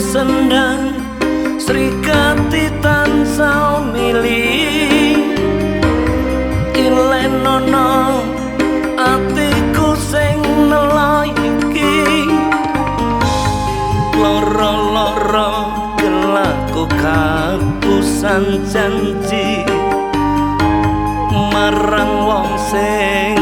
sendang srikati tansau milih ilenono atiku sing nelayiki loro loro gelaku kapusan janji. Marang wong sing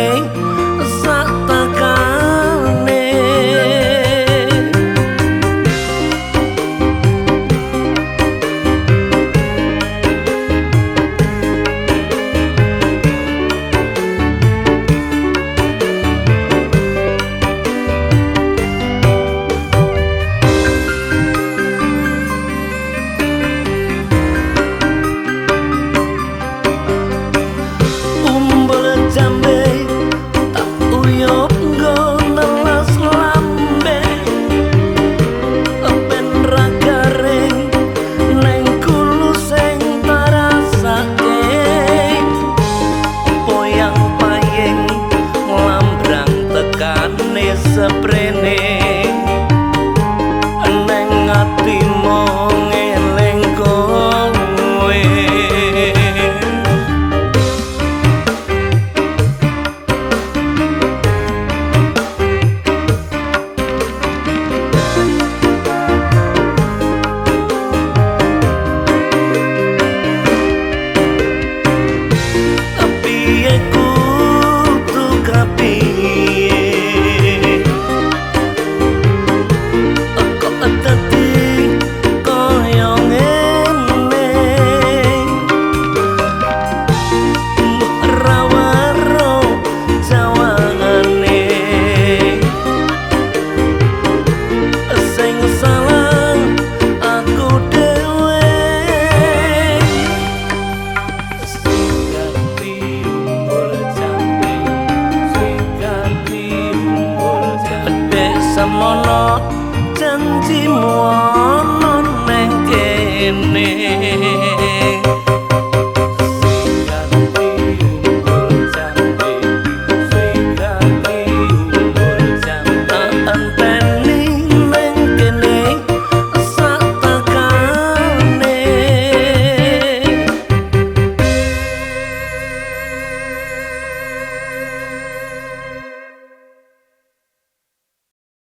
neng kene